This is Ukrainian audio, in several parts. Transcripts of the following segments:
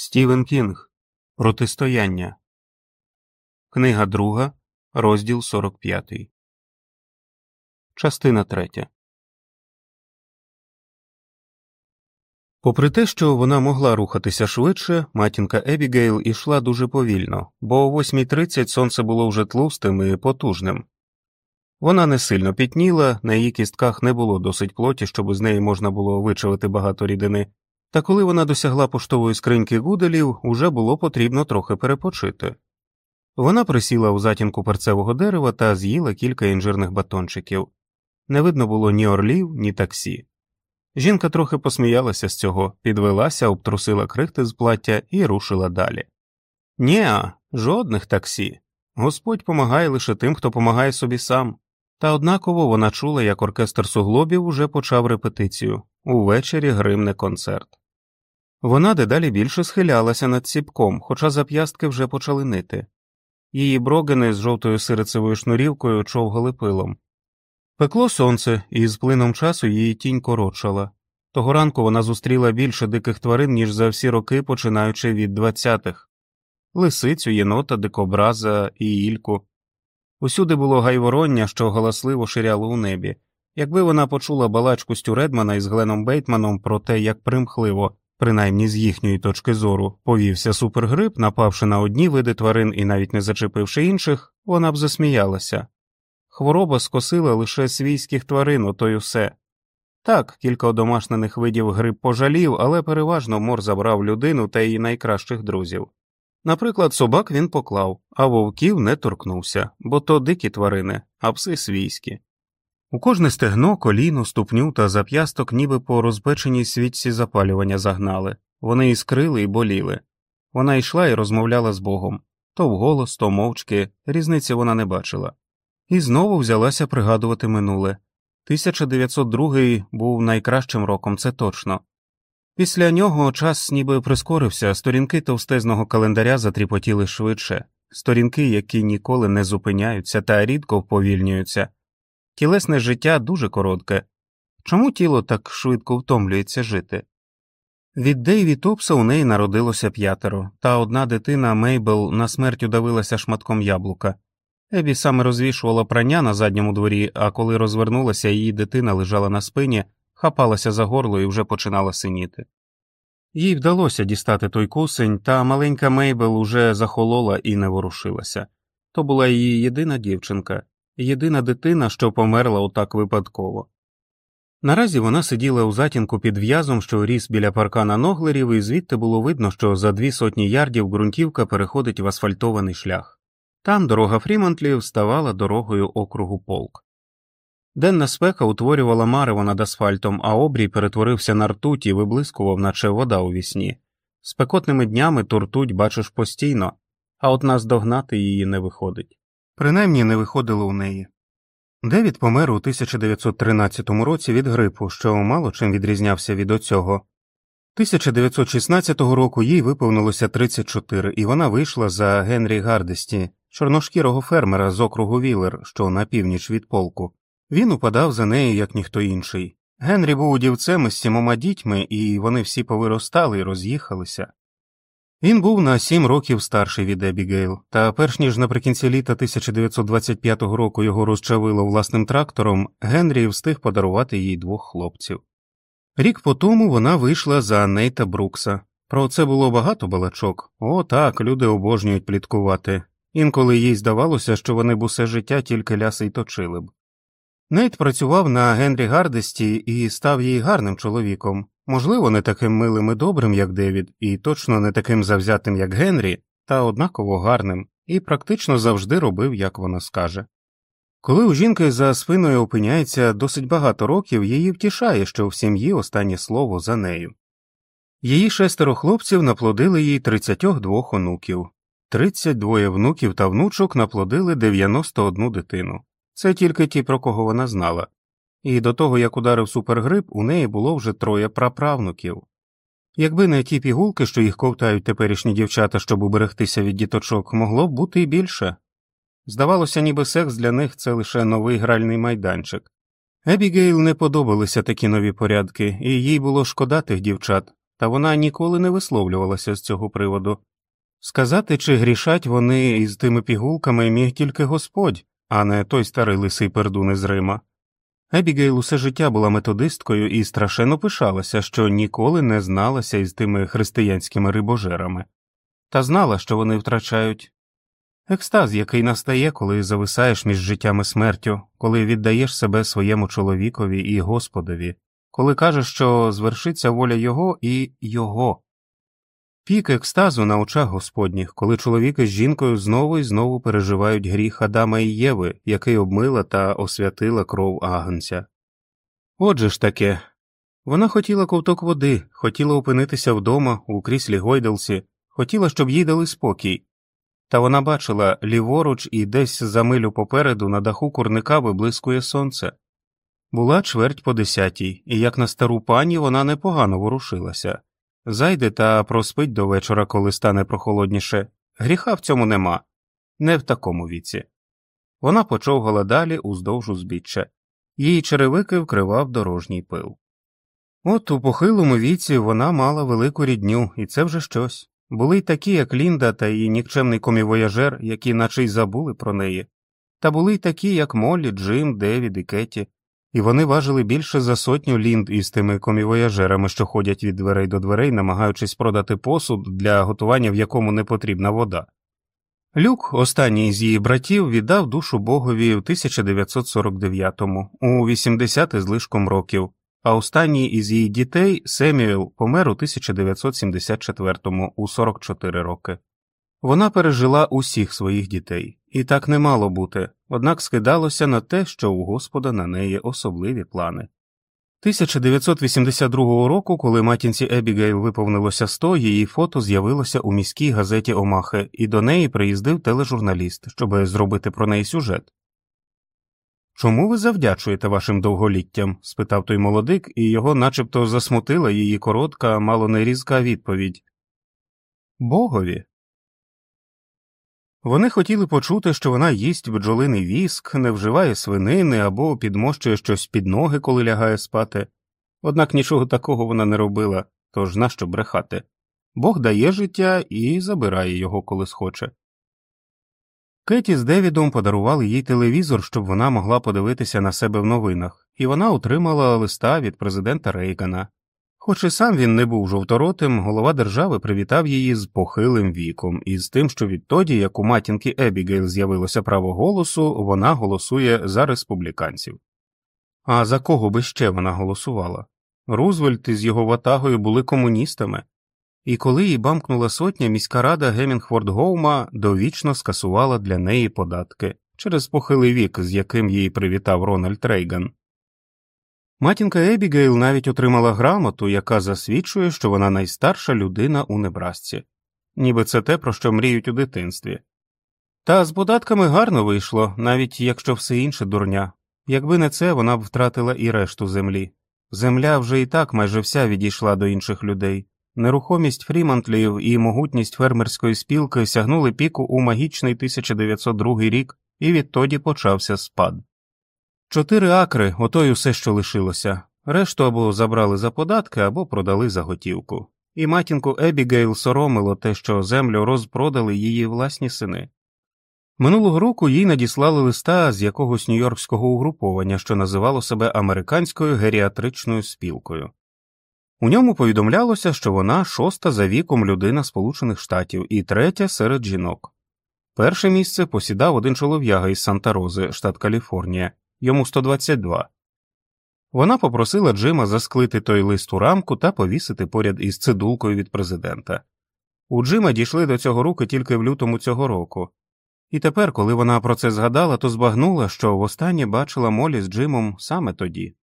Стівен Кінг Протистояння. Книга друга, розділ 45. Частина третя. Попри те, що вона могла рухатися швидше, матінка Ебігейл ішла дуже повільно, бо о 8.30 сонце було вже тлустим і потужним. Вона не сильно пітніла, на її кістках не було досить плоті, щоб з неї можна було вичавити багато рідини, та коли вона досягла поштової скриньки гуделів, уже було потрібно трохи перепочити. Вона присіла у затінку перцевого дерева та з'їла кілька інжирних батончиків. Не видно було ні орлів, ні таксі. Жінка трохи посміялася з цього, підвелася, обтрусила крихти з плаття і рушила далі. Нєа, жодних таксі. Господь помагає лише тим, хто помагає собі сам. Та однаково вона чула, як оркестр суглобів уже почав репетицію увечері гримне концерт. Вона дедалі більше схилялася над ціпком, хоча зап'ястки вже почали нити. Її брогени з жовтою сирицевою шнурівкою човгали пилом. Пекло сонце, і з плином часу її тінь коротшала. Того ранку вона зустріла більше диких тварин, ніж за всі роки, починаючи від двадцятих лисицю, єнота, дикобраза і ільку. Усюди було гайвороння, що галасливо ширяло у небі. Якби вона почула балачку Стю Редмана із Гленом Бейтманом про те, як примхливо, принаймні з їхньої точки зору, повівся супергрип, напавши на одні види тварин і навіть не зачепивши інших, вона б засміялася. Хвороба скосила лише свійських тварин, ото й усе. Так, кілька одомашнених видів грип пожалів, але переважно мор забрав людину та її найкращих друзів. Наприклад, собак він поклав, а вовків не торкнувся, бо то дикі тварини, а пси свійські. У кожне стегно, коліно, ступню та зап'ясток ніби по розпеченій свічці запалювання загнали, вони іскрили і боліли. Вона йшла і розмовляла з Богом то вголос, то мовчки, різниці вона не бачила. І знову взялася пригадувати минуле. 1902 був найкращим роком, це точно. Після нього час ніби прискорився, сторінки товстезного календаря затріпотіли швидше, сторінки, які ніколи не зупиняються та рідко вповільнюються. Тілесне життя дуже коротке. Чому тіло так швидко втомлюється жити? Від Дейві Топса у неї народилося п'ятеро, та одна дитина Мейбл на смерть удавилася шматком яблука. Ебі саме розвішувала прання на задньому дворі, а коли розвернулася, її дитина лежала на спині, хапалася за горло і вже починала синіти. Їй вдалося дістати той кусень, та маленька Мейбл уже захолола і не ворушилася. То була її єдина дівчинка, єдина дитина, що померла отак випадково. Наразі вона сиділа у затінку під в'язом, що ріс біля паркана Ноглерів, і звідти було видно, що за дві сотні ярдів ґрунтівка переходить в асфальтований шлях. Там дорога Фрімонтлів ставала дорогою округу полк. Денна спека утворювала марево над асфальтом, а обрій перетворився на ртуть і виблискував, наче вода у вісні. Спекотними днями ту ртуть бачиш постійно, а от наздогнати її не виходить. Принаймні не виходило у неї. Девід помер у 1913 році від грипу, що мало чим відрізнявся від оцього. 1916 року їй виповнилося 34, і вона вийшла за Генрі Гардесті, чорношкірого фермера з округу Вілер, що на північ від Полку. Він упадав за нею, як ніхто інший. Генрі був удівцем із сімома дітьми, і вони всі повиростали і роз'їхалися. Він був на сім років старший від Ебігейл, та перш ніж наприкінці літа 1925 року його розчавило власним трактором, Генрі встиг подарувати їй двох хлопців. Рік по тому вона вийшла за Нейта Брукса. Про це було багато балачок. О, так, люди обожнюють пліткувати. Інколи їй здавалося, що вони б усе життя тільки ляси й точили б. Нейт працював на Генрі Гардесті і став їй гарним чоловіком, можливо, не таким милим і добрим, як Девід, і точно не таким завзятим, як Генрі, та однаково гарним, і практично завжди робив, як вона скаже. Коли у жінки за спиною опиняється досить багато років, її втішає, що в сім'ї останнє слово за нею. Її шестеро хлопців наплодили їй 32 онуків, 32 внуків та внучок наплодили 91 дитину. Це тільки ті, про кого вона знала, і до того як ударив супергрип, у неї було вже троє праправнуків. Якби не ті пігулки, що їх ковтають теперішні дівчата, щоб уберегтися від діточок, могло б бути і більше. Здавалося, ніби секс для них це лише новий гральний майданчик. Ебігейл не подобалися такі нові порядки, і їй було шкода тих дівчат, та вона ніколи не висловлювалася з цього приводу. Сказати, чи грішать вони із тими пігулками міг тільки Господь, а не той старий лисий пердун із Рима. Ебігейл усе життя була методисткою і страшенно пишалася, що ніколи не зналася із тими християнськими рибожерами, та знала, що вони втрачають екстаз, який настає, коли зависаєш між життям і смертю, коли віддаєш себе своєму чоловікові і Господові, коли кажеш, що звершиться воля Його і Його. Пік екстазу на очах Господніх, коли чоловіки з жінкою знову і знову переживають гріх Адама і Єви, який обмила та освятила кров агнця. Отже ж таке вона хотіла ковток води, хотіла опинитися вдома у кріслі Гойделсі, хотіла, щоб їй дали спокій. Та вона бачила ліворуч і десь за милю попереду на даху курника виблискує сонце. Була чверть по десятій, і як на стару пані вона непогано ворушилася. Зайде та проспить до вечора, коли стане прохолодніше. Гріха в цьому нема, не в такому віці. Вона почовгала далі уздовж узбіччя, її черевики вкривав дорожній пил. От у похилому віці вона мала велику рідню, і це вже щось. Були й такі, як Лінда та її нікчемний комівояжер, які наче й забули про неї, та були й такі, як Моллі, Джим, Девід і Кеті, і вони важили більше за сотню лінд із тими комівояжерами, що ходять від дверей до дверей, намагаючись продати посуд, для готування в якому не потрібна вода. Люк, останній з її братів, віддав душу Богові в 1949-му, у 80 злишком років, а останній із її дітей Семюел помер у 1974-му у 44 роки. Вона пережила усіх своїх дітей, і так не мало бути, однак скидалося на те, що у Господа на неї особливі плани. 1982 року, коли матінці Ебігейл виповнилося 100, її фото з'явилося у міській газеті Омахи, і до неї приїздив тележурналіст, щоб зробити про неї сюжет. Чому ви завдячуєте вашим довголіттям? спитав той молодик, і його начебто засмутила її коротка, мало не різка відповідь. Богові. Вони хотіли почути, що вона їсть бджолиний віск, не вживає свинини або підмощує щось під ноги, коли лягає спати. Однак нічого такого вона не робила, тож нащо брехати. Бог дає життя і забирає його, коли схоче. Кеті з Девідом подарували їй телевізор, щоб вона могла подивитися на себе в новинах, і вона отримала листа від президента Рейгана. Хоч і сам він не був жовторотим, голова держави привітав її з похилим віком і з тим, що відтоді, як у матінки Ебігейл з'явилося право голосу, вона голосує за республіканців. А за кого би ще вона голосувала? Рузвельт із його ватагою були комуністами, і коли їй бамкнула сотня, міська рада Гемінгфорд Гоума довічно скасувала для неї податки через похилий вік, з яким її привітав Рональд Рейган. Матінка Ебігейл навіть отримала грамоту, яка засвідчує, що вона найстарша людина у Небрасці, ніби це те, про що мріють у дитинстві. Та з податками гарно вийшло, навіть якщо все інше дурня. Якби не це, вона б втратила і решту землі. Земля вже і так майже вся відійшла до інших людей. Нерухомість Фрімантлів і могутність фермерської спілки сягнули піку у магічний 1902 рік, і відтоді почався спад. Чотири акри ото й усе, що лишилося, решту або забрали за податки, або продали за готівку, і матінку Ебігейл соромило те, що землю розпродали її власні сини. Минулого року їй надіслали листа з якогось нью-йоркського угруповання, що називало себе американською геріатричною спілкою. У ньому повідомлялося, що вона шоста за віком людина Сполучених Штатів і третя серед жінок. Перше місце посідав один чолов'яга із Санта Рози, штат Каліфорнія, йому 122. Вона попросила Джима засклити той лист у рамку та повісити поряд із цидулкою від президента. У Джима дійшли до цього руки тільки в лютому цього року, і тепер, коли вона про це згадала, то збагнула, що востаннє бачила Молі з Джимом саме тоді.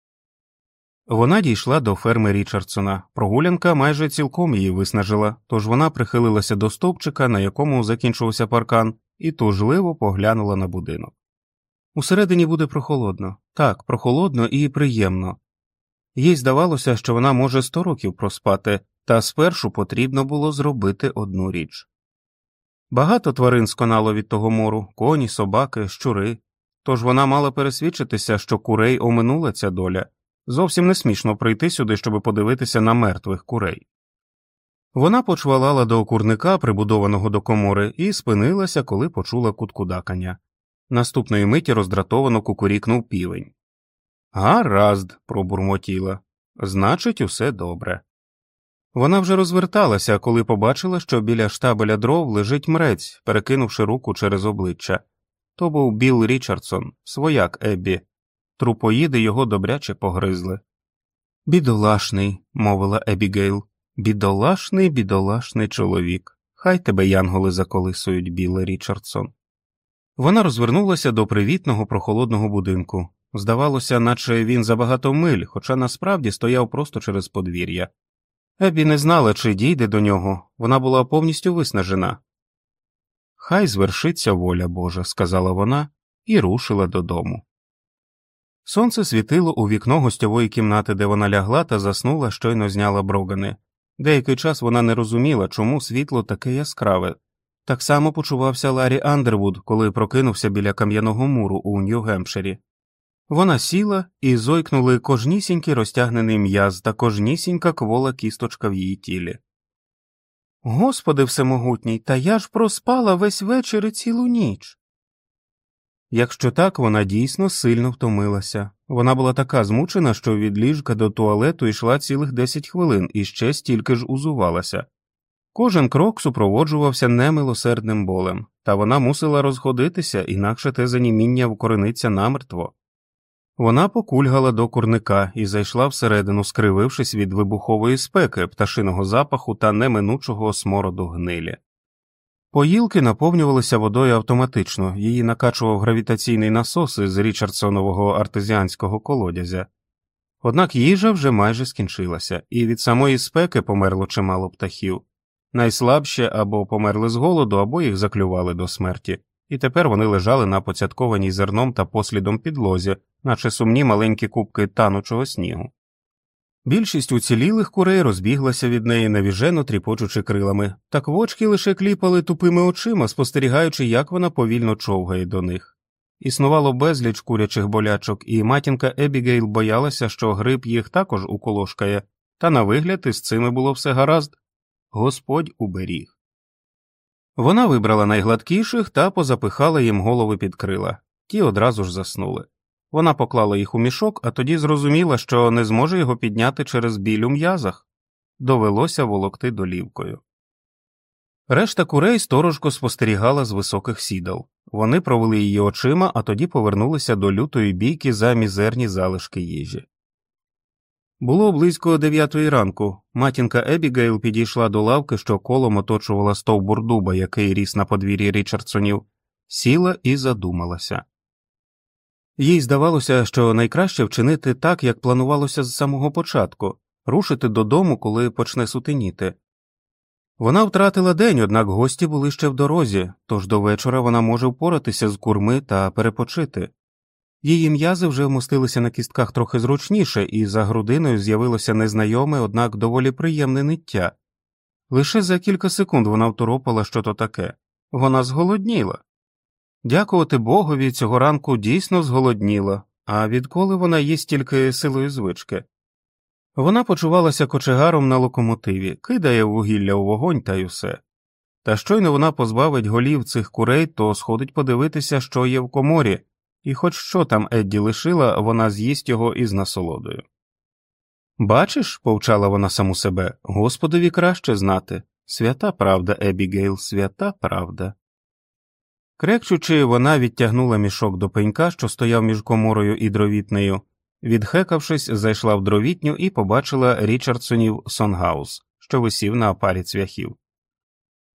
Вона дійшла до ферми Річардсона. Прогулянка майже цілком її виснажила, тож вона прихилилася до стовпчика, на якому закінчувався паркан, і тужливо поглянула на будинок. Усередині буде прохолодно, так, прохолодно і приємно. Їй здавалося, що вона може сто років проспати, та спершу потрібно було зробити одну річ. Багато тварин сконало від того мору коні, собаки, щури, тож вона мала пересвідчитися, що курей оминула ця доля. Зовсім не смішно прийти сюди, щоб подивитися на мертвих курей. Вона почвалала до окурника, прибудованого до комори, і спинилася, коли почула куткудакання. Наступної миті роздратовано кукурікнув півень. Гаразд, пробурмотіла. Значить, усе добре. Вона вже розверталася, коли побачила, що біля штабеля дров лежить мрець, перекинувши руку через обличчя. То був Білл Річардсон, свояк Еббі. Трупоїди його добряче погризли. Бідолашний, мовила Ебігейл. Бідолашний, бідолашний чоловік. Хай тебе янголи заколисують, Біле Річардсон. Вона розвернулася до привітного прохолодного будинку. Здавалося, наче він за багато миль, хоча насправді стояв просто через подвір'я. Ебі не знала, чи дійде до нього, вона була повністю виснажена. Хай звершиться воля Божа, сказала вона і рушила додому. Сонце світило у вікно гостьової кімнати, де вона лягла та заснула, щойно зняла брогани. Деякий час вона не розуміла, чому світло таке яскраве. Так само почувався Ларі Андервуд, коли прокинувся біля кам'яного муру у Нью-Гемпширі. Вона сіла і зойкнули кожнісінький розтягнений м'яз та кожнісінька квола кісточка в її тілі. Господи всемогутній, та я ж проспала весь вечір і цілу ніч. Якщо так, вона дійсно сильно втомилася. Вона була така змучена, що від ліжка до туалету йшла цілих десять хвилин і ще стільки ж узувалася. Кожен крок супроводжувався немилосердним болем, та вона мусила розходитися, інакше те заніміння вкорениться намертво. Вона покульгала до курника і зайшла всередину, скривившись від вибухової спеки, пташиного запаху та неминучого смороду гнилі. Поїлки наповнювалися водою автоматично, її накачував гравітаційний насос із Річардсонового артезіанського колодязя. Однак їжа вже майже скінчилася, і від самої спеки померло чимало птахів. Найслабші або померли з голоду, або їх заклювали до смерті, і тепер вони лежали на поцяткованій зерном та послідом підлозі, наче сумні маленькі кубки танучого снігу. Більшість уцілілих курей розбіглася від неї навіжено тріпочучи крилами, так вочки лише кліпали тупими очима, спостерігаючи, як вона повільно човгає до них. Існувало безліч курячих болячок, і матінка Ебігейл боялася, що гриб їх також уколошкає, та на вигляд із цими було все гаразд Господь уберіг. Вона вибрала найгладкіших та позапихала їм голови під крила, ті одразу ж заснули. Вона поклала їх у мішок, а тоді зрозуміла, що не зможе його підняти через біль у м'язах. Довелося волокти долівкою. Решта курей сторожко спостерігала з високих сідал. Вони провели її очима, а тоді повернулися до лютої бійки за мізерні залишки їжі. Було близько дев'ятої ранку. Матінка Ебігейл підійшла до лавки, що колом оточувала стовбур дуба, який ріс на подвір'ї Річардсонів, сіла і задумалася. Їй здавалося, що найкраще вчинити так, як планувалося з самого початку рушити додому, коли почне сутеніти. Вона втратила день, однак гості були ще в дорозі, тож до вечора вона може впоратися з курми та перепочити. Її м'язи вже вмостилися на кістках трохи зручніше, і за грудиною з'явилося незнайоме, однак доволі приємне ниття. Лише за кілька секунд вона второпала, що то таке вона зголодніла. Дякувати Богові, цього ранку дійсно зголодніла, а відколи вона їсть тільки силою звички. Вона почувалася кочегаром на локомотиві, кидає вугілля у вогонь та й усе. Та щойно вона позбавить голів цих курей, то сходить подивитися, що є в коморі, і хоч що там Едді лишила, вона з'їсть його із насолодою. Бачиш, повчала вона саму себе, Господові краще знати. Свята правда, Ебігейл, свята правда. Крекчучи, вона відтягнула мішок до пенька, що стояв між коморою і дровітнею, відхекавшись, зайшла в дровітню і побачила Річардсонів Сонгаус, що висів на парі цвяхів.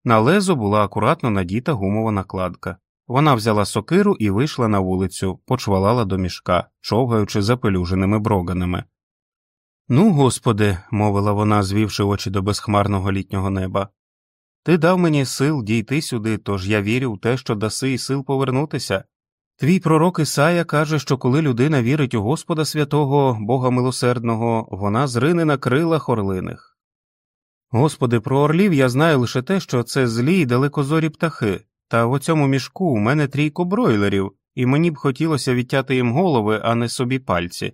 На лезо була акуратно надіта гумова накладка. Вона взяла сокиру і вийшла на вулицю, почвалала до мішка, човгаючи запелюженими броганами. Ну, господи, мовила вона, звівши очі до безхмарного літнього неба. Ти дав мені сил дійти сюди, тож я вірю в те, що даси і сил повернутися. Твій пророк Ісая каже, що коли людина вірить у Господа святого, Бога милосердного, вона зрине на крилах орлиних. Господи, про орлів я знаю лише те, що це злі й далекозорі птахи, та в цьому мішку у мене трійко бройлерів, і мені б хотілося відтяти їм голови, а не собі пальці.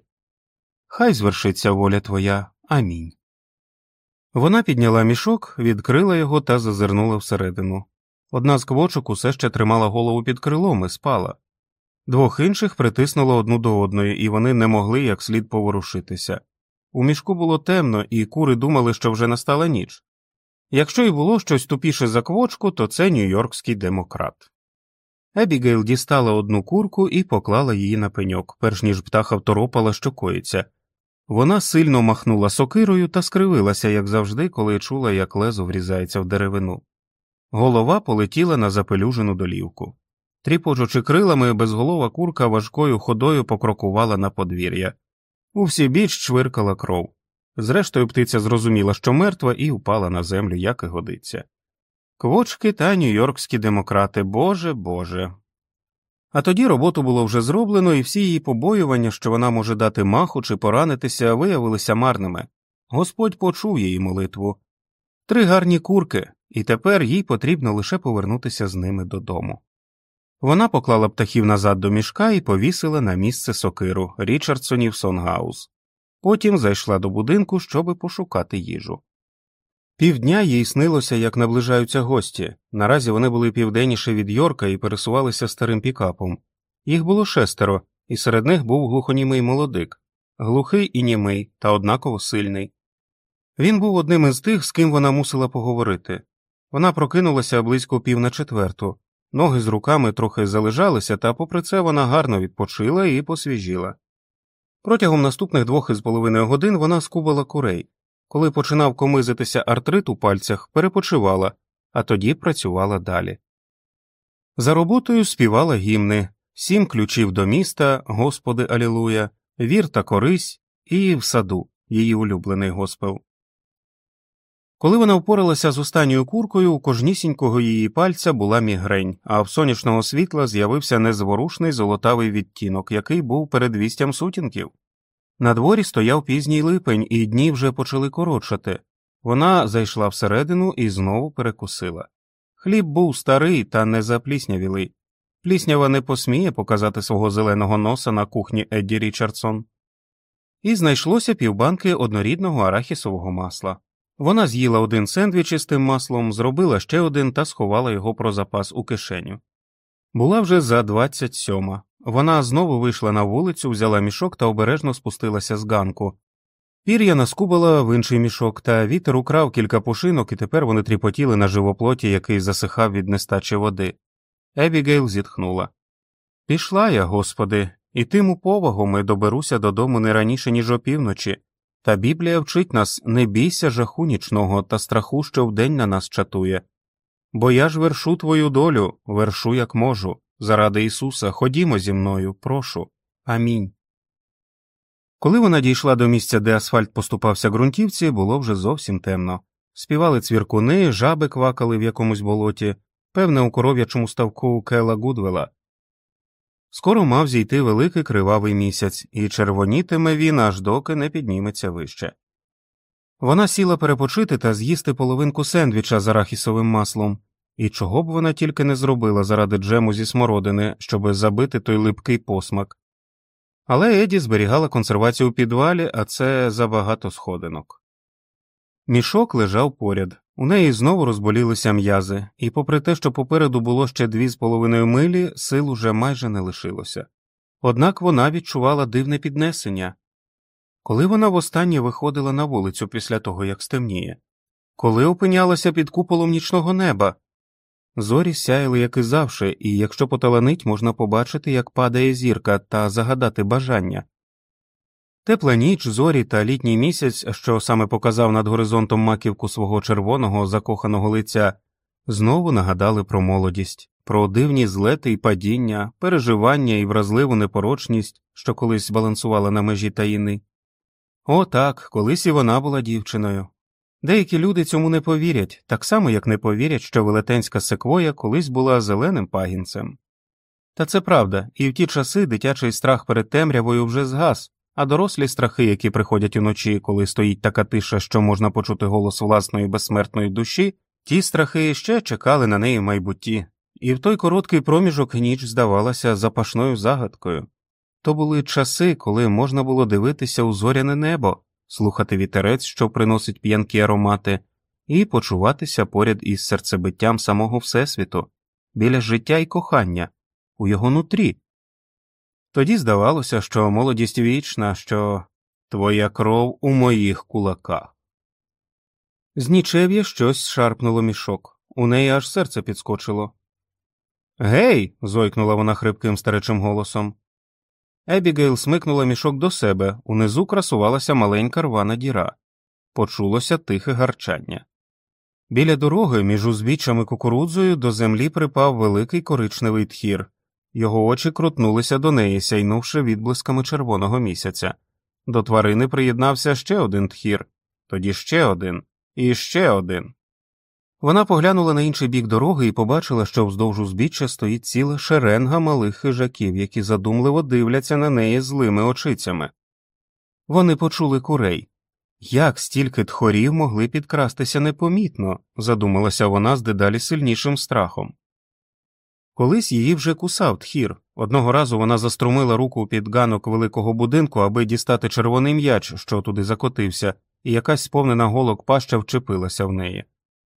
Хай звершиться воля твоя. Амінь. Вона підняла мішок, відкрила його та зазирнула всередину. Одна з квочок усе ще тримала голову під крилом і спала. Двох інших притиснуло одну до одної, і вони не могли як слід поворушитися. У мішку було темно, і кури думали, що вже настала ніч. Якщо й було щось тупіше за квочку, то це нью-йоркський демократ. Ебігейл дістала одну курку і поклала її на пеньок, перш ніж птаха второпала, що коїться. Вона сильно махнула сокирою та скривилася, як завжди, коли чула, як лезо врізається в деревину. Голова полетіла на запелюжену долівку. Тріпочучи крилами, безголова курка важкою ходою покрокувала на подвір'я. У всі біч чвиркала кров. Зрештою, птиця зрозуміла, що мертва, і впала на землю, як і годиться. Квочки та нью-йоркські демократи, Боже Боже. А тоді роботу було вже зроблено, і всі її побоювання, що вона може дати маху чи поранитися, виявилися марними. Господь почув її молитву. Три гарні курки, і тепер їй потрібно лише повернутися з ними додому. Вона поклала птахів назад до мішка і повісила на місце сокиру Річардсонів Сонгаус. Потім зайшла до будинку, щоби пошукати їжу. Півдня їй снилося, як наближаються гості. Наразі вони були південніше від Йорка і пересувалися старим пікапом. Їх було шестеро, і серед них був глухонімий молодик, глухий і німий, та однаково сильний. Він був одним із тих, з ким вона мусила поговорити. Вона прокинулася близько пів на четверту, ноги з руками трохи залежалися, та, попри це, вона гарно відпочила і посвіжіла. Протягом наступних двох із половиною годин вона скубала курей. Коли починав комизитися артрит у пальцях, перепочивала, а тоді працювала далі. За роботою співала гімни сім ключів до міста, Господи Алілуя, вір та корись і в саду, її улюблений госпел. Коли вона впоралася з останньою куркою, у кожнісінького її пальця була мігрень, а в сонячного світла з'явився незворушний золотавий відтінок, який був передвістям сутінків. На дворі стояв пізній липень, і дні вже почали коротшати. Вона зайшла всередину і знову перекусила. Хліб був старий та не запліснявілий. Пліснява не посміє показати свого зеленого носа на кухні Едді Річардсон. І знайшлося півбанки однорідного арахісового масла. Вона з'їла один сендвіч із тим маслом, зробила ще один та сховала його про запас у кишеню. Була вже за двадцять сьома. Вона знову вийшла на вулицю, взяла мішок та обережно спустилася з ганку. Пір'я наскубала в інший мішок, та вітер украв кілька пушинок, і тепер вони тріпотіли на живоплоті, який засихав від нестачі води. Ебігейл зітхнула. Пішла я, господи, і тим у повагу доберуся додому не раніше, ніж опівночі. Та Біблія вчить нас не бійся жаху нічного та страху, що вдень на нас чатує. Бо я ж вершу твою долю, вершу як можу. Заради Ісуса, ходімо зі мною, прошу. Амінь. Коли вона дійшла до місця, де асфальт поступався ґрунтівці, було вже зовсім темно. Співали цвіркуни, жаби квакали в якомусь болоті, певне, у коров'ячому ставку Кела Гудвела. Скоро мав зійти великий кривавий місяць, і червонітиме він, аж доки не підніметься вище. Вона сіла перепочити та з'їсти половинку сендвіча з арахісовим маслом, і чого б вона тільки не зробила заради джему зі смородини, щоби забити той липкий посмак. Але Еді зберігала консервацію у підвалі, а це забагато сходинок. Мішок лежав поряд, у неї знову розболілися м'язи, і, попри те, що попереду було ще дві з половиною милі, сил уже майже не лишилося. Однак вона відчувала дивне піднесення. Коли вона востаннє виходила на вулицю після того, як стемніє, коли опинялася під куполом нічного неба, зорі сяяли, як і завше, і якщо поталанить, можна побачити, як падає зірка та загадати бажання. Тепла ніч, зорі та літній місяць, що саме показав над горизонтом маківку свого червоного закоханого лиця, знову нагадали про молодість, про дивні злети і падіння, переживання і вразливу непорочність, що колись балансувала на межі таїни. О, так, колись і вона була дівчиною. Деякі люди цьому не повірять, так само як не повірять, що велетенська секвоя колись була зеленим пагінцем. Та це правда, і в ті часи дитячий страх перед темрявою вже згас, а дорослі страхи, які приходять уночі, коли стоїть така тиша, що можна почути голос власної безсмертної душі, ті страхи ще чекали на неї в майбутті, і в той короткий проміжок ніч здавалася запашною загадкою. То були часи, коли можна було дивитися у зоряне небо, слухати вітерець, що приносить п'янкі аромати, і почуватися поряд із серцебиттям самого Всесвіту, біля життя і кохання, у його нутрі. Тоді здавалося, що молодість вічна, що твоя кров у моїх кулаках. З нічев'я щось шарпнуло мішок, у неї аж серце підскочило. Гей. зойкнула вона хрипким старечим голосом. Ебігейл смикнула мішок до себе, унизу красувалася маленька рвана діра. Почулося тихе гарчання. Біля дороги, між узбіччями кукурудзою, до землі припав великий коричневий тхір. Його очі крутнулися до неї, сяйнувши відблисками червоного місяця. До тварини приєднався ще один тхір, тоді ще один, і ще один. Вона поглянула на інший бік дороги і побачила, що вздовж узбіччя стоїть ціла шеренга малих хижаків, які задумливо дивляться на неї злими очицями. Вони почули курей. Як стільки тхорів могли підкрастися непомітно, задумалася вона з дедалі сильнішим страхом. Колись її вже кусав тхір. Одного разу вона заструмила руку під ганок великого будинку, аби дістати червоний м'яч, що туди закотився, і якась сповнена голок паща вчепилася в неї.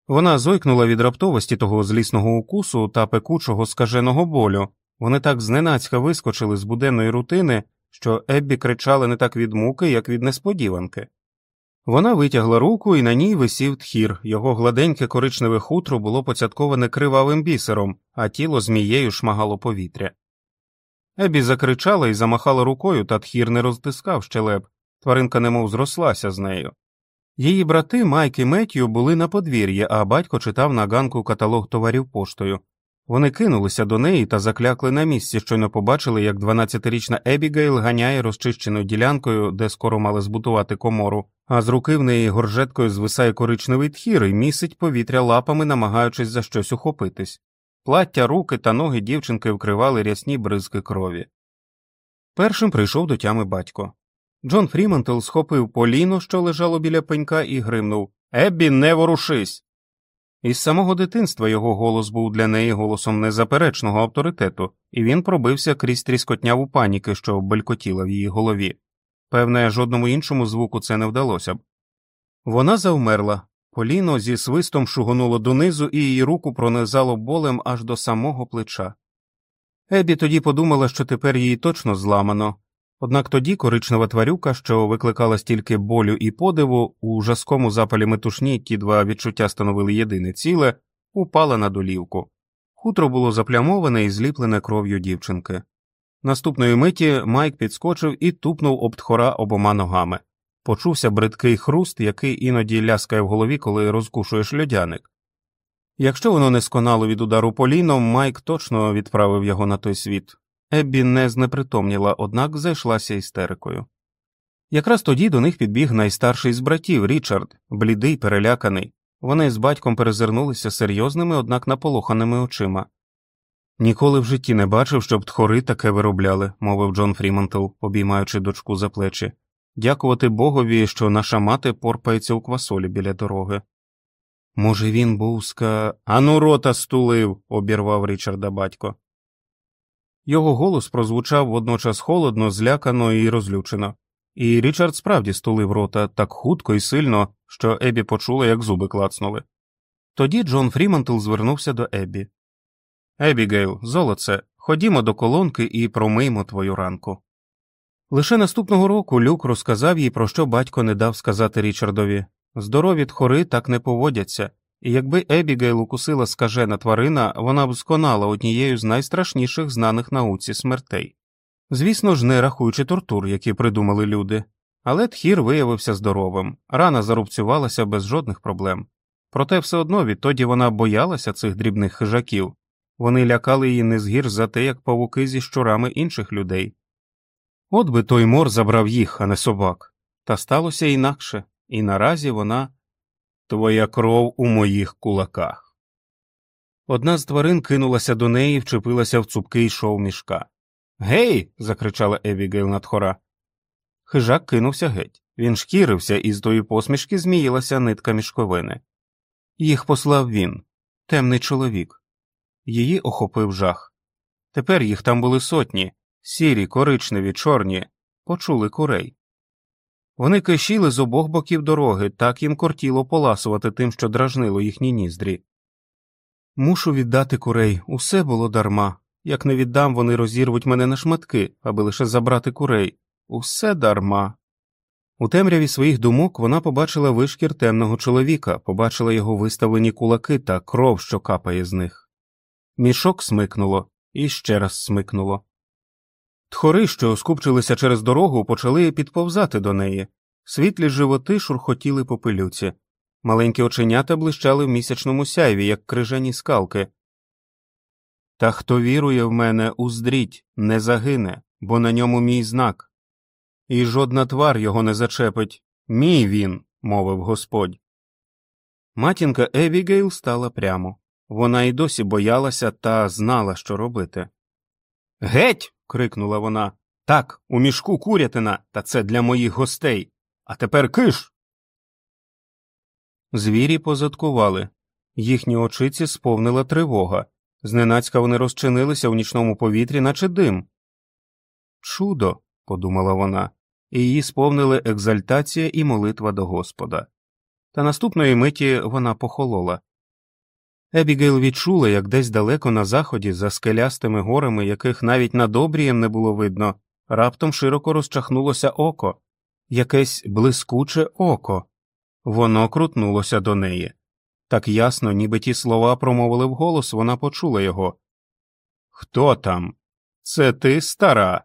Вона зойкнула від раптовості того злісного укусу та пекучого скаженого болю. Вони так зненацька вискочили з буденної рутини, що Еббі кричали не так від муки, як від несподіванки. Вона витягла руку, і на ній висів тхір, його гладеньке коричневе хутро було поцятковане кривавим бісером, а тіло змією шмагало повітря. Ебі закричала і замахала рукою, та тхір не розтискав щелеп, тваринка немов зрослася з нею. Її брати Майк і Меттю були на подвір'ї, а батько читав на ганку каталог товарів поштою. Вони кинулися до неї та заклякли на місці, щойно побачили, як 12-річна Ебігейл ганяє розчищеною ділянкою, де скоро мали збутувати комору, а з руки в неї горжеткою звисає коричневий тхір і місить повітря лапами, намагаючись за щось ухопитись. Плаття, руки та ноги дівчинки вкривали рясні бризки крові. Першим прийшов до тями батько. Джон Фрімантел схопив поліно, що лежало біля пенька, і гримнув Еббі, не ворушись. Із самого дитинства його голос був для неї голосом незаперечного авторитету, і він пробився крізь тріскотняву паніки, що белькотіла в її голові. Певне, жодному іншому звуку це не вдалося б. Вона завмерла. Поліно зі свистом шугонуло донизу, і її руку пронизало болем аж до самого плеча. Ебі тоді подумала, що тепер її точно зламано, Однак тоді коричнева тварюка, що викликала стільки болю і подиву, у жаскому запалі метушні ті два відчуття становили єдине ціле, упала на долівку. Хутро було заплямоване і зліплене кров'ю дівчинки. Наступної миті Майк підскочив і тупнув об тхора обома ногами. Почувся бридкий хруст, який іноді ляскає в голові, коли розкушуєш льодяник. Якщо воно не сконало від удару поліном, Майк точно відправив його на той світ, Еббі не знепритомніла, однак зайшлася істерикою. Якраз тоді до них підбіг найстарший з братів Річард, блідий, переляканий. Вони з батьком перезирнулися серйозними, однак наполоханими очима. Ніколи в житті не бачив, щоб тхори таке виробляли, мовив Джон Фрімантел, обіймаючи дочку за плечі. Дякувати богові, що наша мати порпається у квасолі біля дороги. Може, він був ска. Ану, рота стулив, обірвав Річарда батько. Його голос прозвучав водночас холодно, злякано і розлючено, і Річард справді стулив рота так хутко і сильно, що Ебі почула, як зуби клацнули. Тоді Джон Фрімантл звернувся до Ебі. Ебігейл, золоце, ходімо до колонки і промиймо твою ранку. Лише наступного року Люк розказав їй, про що батько не дав сказати Річардові здорові тхори так не поводяться, якби Ебігейл укусила скажена тварина, вона б сконала однією з найстрашніших знаних науці смертей. Звісно ж, не рахуючи тортур, які придумали люди, але тхір виявився здоровим, рана зарубцювалася без жодних проблем. Проте все одно відтоді вона боялася цих дрібних хижаків, вони лякали її не згірш за те, як павуки зі щурами інших людей. От би той мор забрав їх, а не собак, та сталося інакше, і наразі вона. Твоя кров у моїх кулаках. Одна з тварин кинулася до неї вчепилася в цупкий шов мішка. Гей. закричала Ебігейл на тхора. Хижак кинувся геть. Він шкірився, і з тої посмішки зміїлася нитка мішковини. Їх послав він, темний чоловік. Її охопив жах. Тепер їх там були сотні, сірі, коричневі, чорні, почули курей. Вони кишіли з обох боків дороги, так їм кортіло поласувати тим, що дражнило їхні ніздрі. Мушу віддати курей, усе було дарма. Як не віддам, вони розірвуть мене на шматки, аби лише забрати курей. Усе дарма. У темряві своїх думок вона побачила вишкір темного чоловіка, побачила його виставлені кулаки та кров, що капає з них. Мішок смикнуло і ще раз смикнуло. Тхори, що скупчилися через дорогу, почали підповзати до неї. Світлі животи шурхотіли по пилюці. Маленькі оченята блищали в місячному сяйві, як крижані скалки. Та хто вірує в мене, уздріть, не загине, бо на ньому мій знак. І жодна твар його не зачепить. Мій він, мовив господь. Матінка Ебігейл стала прямо. Вона й досі боялася та знала, що робити. Геть. Крикнула вона. Так, у мішку курятина, та це для моїх гостей. А тепер киш. Звірі позадкували. Їхні очиці сповнила тривога. Зненацька вони розчинилися в нічному повітрі, наче дим. Чудо, подумала вона, і її сповнили екзальтація і молитва до Господа. Та наступної миті вона похолола. Ебігейл відчула, як десь далеко на заході, за скелястими горами, яких навіть над обрієм не було видно, раптом широко розчахнулося око, якесь блискуче око. Воно крутнулося до неї. Так ясно, ніби ті слова промовили вголос, вона почула його. Хто там? Це ти, стара?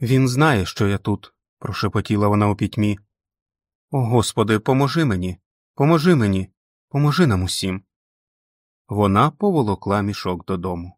Він знає, що я тут, прошепотіла вона у пітьмі. О Господи, поможи мені, поможи мені, поможи нам усім. Вона поволокла мішок додому.